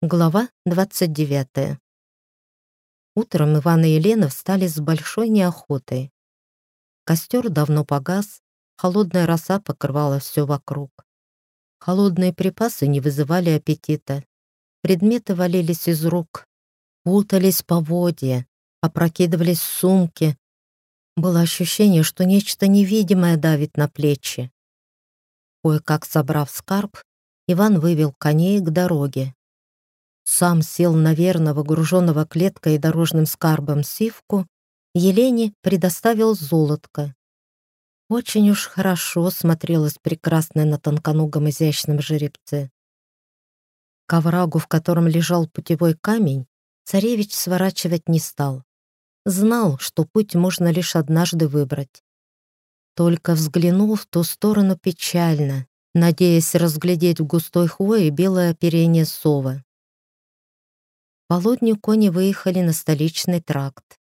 Глава 29. Утром Иван и Елена встали с большой неохотой. Костер давно погас, холодная роса покрывала все вокруг. Холодные припасы не вызывали аппетита. Предметы валились из рук, путались по воде, опрокидывались сумки. Было ощущение, что нечто невидимое давит на плечи. Кое-как собрав скарб, Иван вывел коней к дороге. Сам сел на верного, груженного клеткой и дорожным скарбом сивку, Елене предоставил золотко. Очень уж хорошо смотрелось прекрасное на тонконогом изящном жеребце. К оврагу, в котором лежал путевой камень, царевич сворачивать не стал. Знал, что путь можно лишь однажды выбрать. Только взглянул в ту сторону печально, надеясь разглядеть в густой хвое белое оперение совы. Полудню кони выехали на столичный тракт.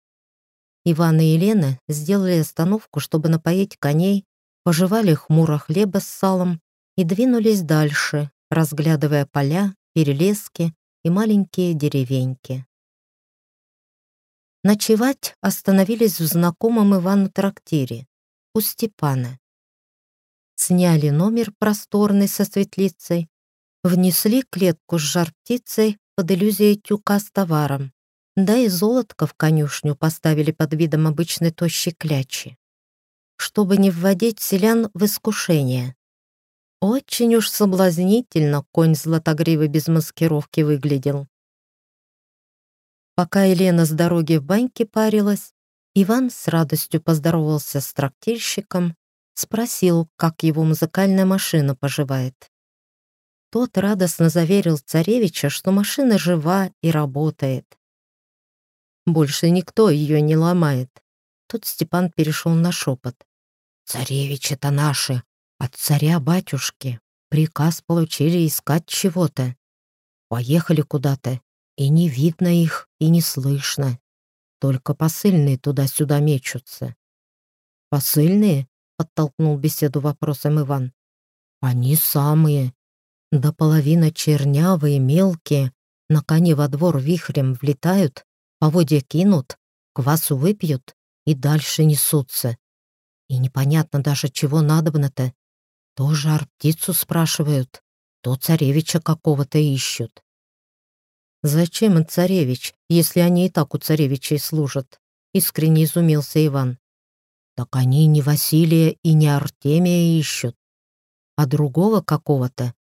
Иван и Елена сделали остановку, чтобы напоить коней, пожевали хмуро хлеба с салом и двинулись дальше, разглядывая поля, перелески и маленькие деревеньки. Ночевать остановились в знакомом Ивану трактире у Степана. Сняли номер просторный со светлицей, внесли клетку с жар-птицей под иллюзией тюка с товаром. Да и золотко в конюшню поставили под видом обычной тощей клячи, чтобы не вводить селян в искушение. Очень уж соблазнительно конь златогривый без маскировки выглядел. Пока Елена с дороги в баньке парилась, Иван с радостью поздоровался с трактирщиком, спросил, как его музыкальная машина поживает. Тот радостно заверил царевича, что машина жива и работает. Больше никто ее не ломает. Тут Степан перешел на шепот. «Царевич это наши, от царя-батюшки. Приказ получили искать чего-то. Поехали куда-то, и не видно их, и не слышно. Только посыльные туда-сюда мечутся». «Посыльные?» — подтолкнул беседу вопросом Иван. «Они самые. До половины чернявые, мелкие, на коне во двор вихрем влетают, Поводья кинут, квасу выпьют и дальше несутся. И непонятно даже, чего надобно-то. То жар-птицу спрашивают, то царевича какого-то ищут. «Зачем им царевич, если они и так у царевичей служат?» — искренне изумился Иван. «Так они не Василия и не Артемия ищут, а другого какого-то.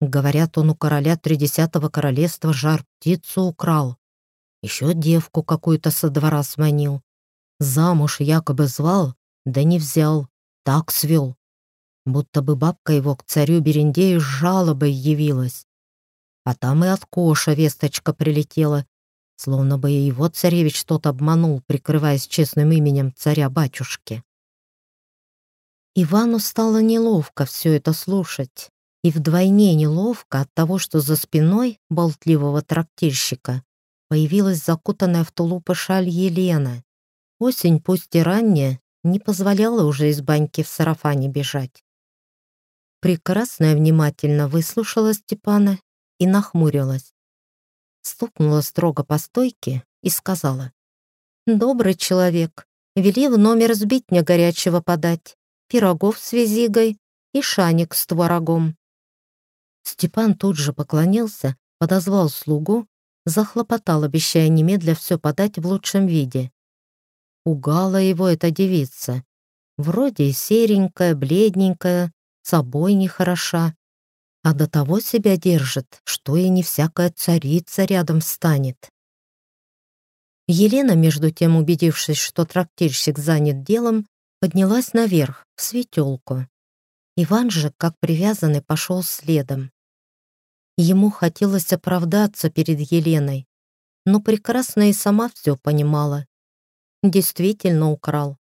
Говорят, он у короля тридесятого королевства жар-птицу украл. Еще девку какую-то со двора сманил. Замуж якобы звал, да не взял, так свел. Будто бы бабка его к царю Берендею с жалобой явилась. А там и от Коша весточка прилетела, словно бы и его царевич что-то обманул, прикрываясь честным именем царя-батюшки. Ивану стало неловко все это слушать, и вдвойне неловко от того, что за спиной болтливого трактирщика появилась закутанная в тулупы шаль Елена. Осень, пусть и ранняя, не позволяла уже из баньки в сарафане бежать. Прекрасная внимательно выслушала Степана и нахмурилась. Стукнула строго по стойке и сказала. «Добрый человек, вели в номер сбитня горячего подать, пирогов с визигой и шаник с творогом». Степан тут же поклонился, подозвал слугу захлопотал, обещая немедля все подать в лучшем виде. Пугала его эта девица. Вроде серенькая, бледненькая, собой нехороша, а до того себя держит, что и не всякая царица рядом встанет. Елена, между тем убедившись, что трактирщик занят делом, поднялась наверх, в светелку. Иван же, как привязанный, пошел следом. Ему хотелось оправдаться перед Еленой, но прекрасно и сама все понимала. Действительно украл.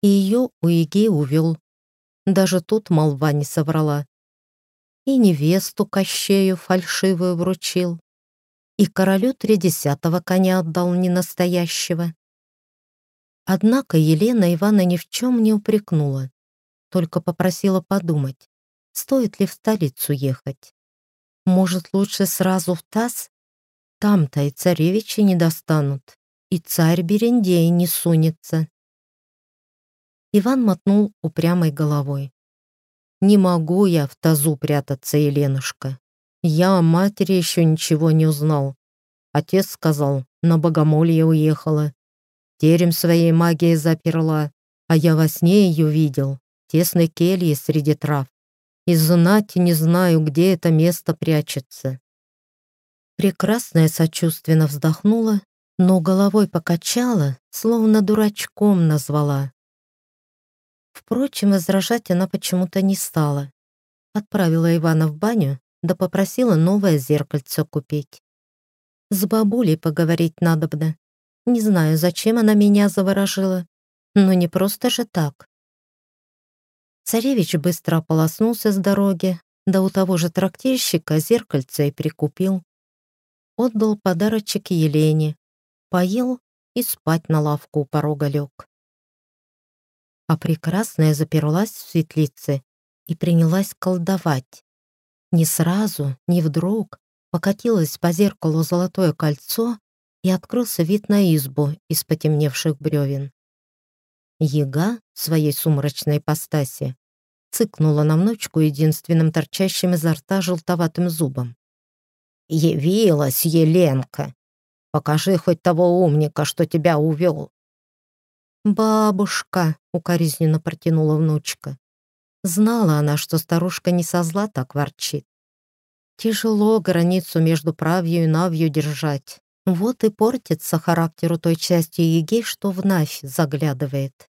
И ее у Иги увел. Даже тут молва не соврала. И невесту Кощею фальшивую вручил. И королю тридесятого коня отдал ненастоящего. Однако Елена Ивана ни в чем не упрекнула, только попросила подумать, стоит ли в столицу ехать. Может, лучше сразу в ТАСС, Там-то и царевичи не достанут, и царь Берендей не сунется. Иван мотнул упрямой головой. «Не могу я в тазу прятаться, Еленушка. Я о матери еще ничего не узнал. Отец сказал, на богомолье уехала. Терем своей магией заперла, а я во сне ее видел, тесной келье среди трав. И знать не знаю, где это место прячется. Прекрасная сочувственно вздохнула, но головой покачала, словно дурачком назвала. Впрочем, возражать она почему-то не стала. Отправила Ивана в баню, да попросила новое зеркальце купить. С бабулей поговорить надобно. Не знаю, зачем она меня заворожила, но не просто же так. Царевич быстро ополоснулся с дороги, да у того же трактирщика зеркальце и прикупил. Отдал подарочек Елене, поел и спать на лавку у порога лег. А прекрасная заперлась в светлице и принялась колдовать. Не сразу, не вдруг покатилось по зеркалу золотое кольцо и открылся вид на избу из потемневших бревен. Ега в своей сумрачной ипостаси цыкнула на внучку единственным торчащим изо рта желтоватым зубом. «Явилась Еленка! Покажи хоть того умника, что тебя увел!» «Бабушка!» — укоризненно протянула внучка. Знала она, что старушка не со зла так ворчит. Тяжело границу между правью и навью держать. Вот и портится характер у той части Еги, что в Навь заглядывает.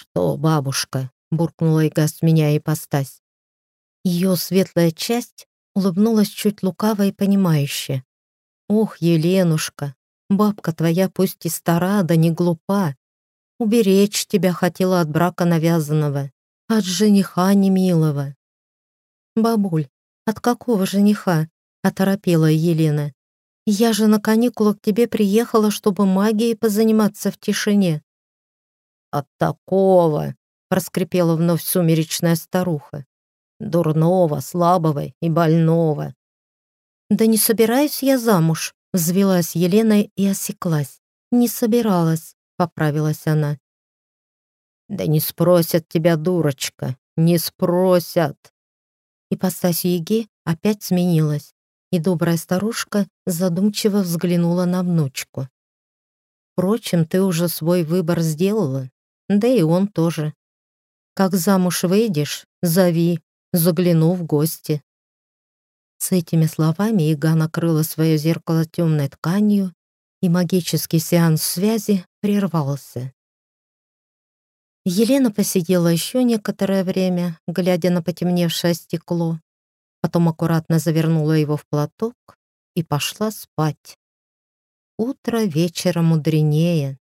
«Что, бабушка?» — буркнула Ига, сменяя ипостась. Ее светлая часть улыбнулась чуть лукаво и понимающе. «Ох, Еленушка, бабка твоя пусть и стара, да не глупа. Уберечь тебя хотела от брака навязанного, от жениха немилого». «Бабуль, от какого жениха?» — оторопела Елена. Я же на каникулах к тебе приехала, чтобы магией позаниматься в тишине». «От такого!» — проскрипела вновь сумеречная старуха. «Дурного, слабого и больного». «Да не собираюсь я замуж», — взвелась Елена и осеклась. «Не собиралась», — поправилась она. «Да не спросят тебя, дурочка, не спросят!» Ипостась Еги опять сменилась и добрая старушка задумчиво взглянула на внучку. «Впрочем, ты уже свой выбор сделала, да и он тоже. Как замуж выйдешь, зови, загляну в гости». С этими словами Ига накрыла свое зеркало темной тканью, и магический сеанс связи прервался. Елена посидела еще некоторое время, глядя на потемневшее стекло, потом аккуратно завернула его в платок и пошла спать. Утро вечера мудренее.